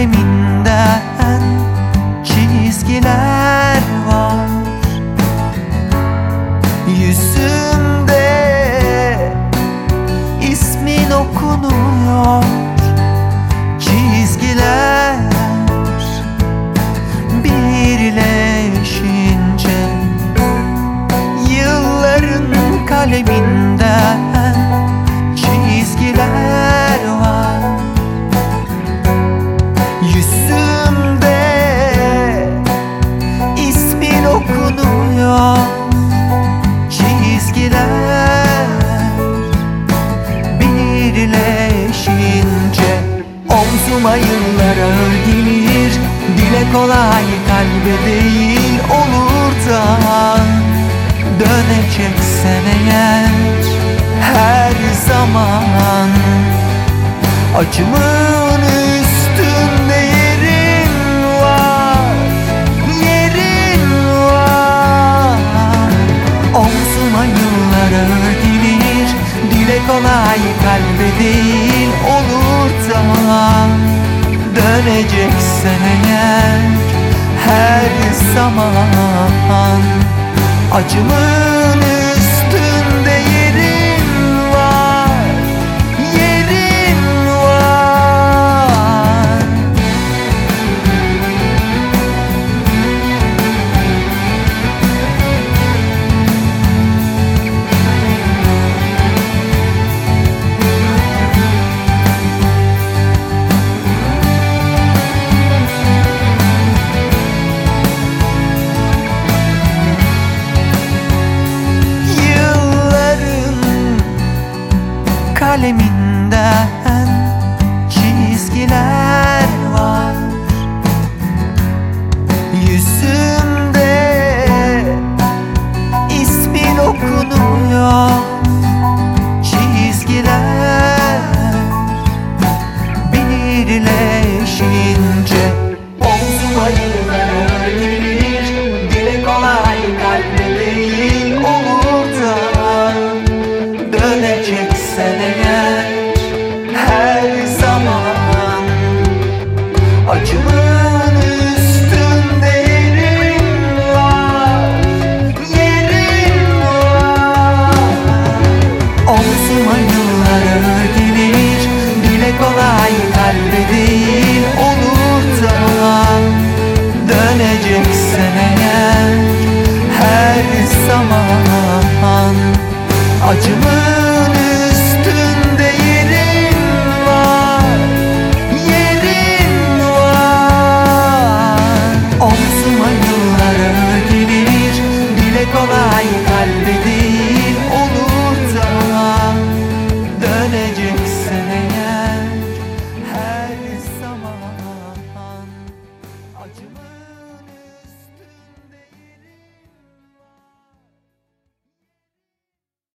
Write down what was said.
kaleminden ismin okunuyor Çizgiler birleşince Omzuma yıllar ağır gelir. Dile kolay kalbe değil olur da. Döneceksen eğer her zaman. Acımın Döneceksen eğer her zaman. Acımın kaleminden çizgiler var. Yüzü acımı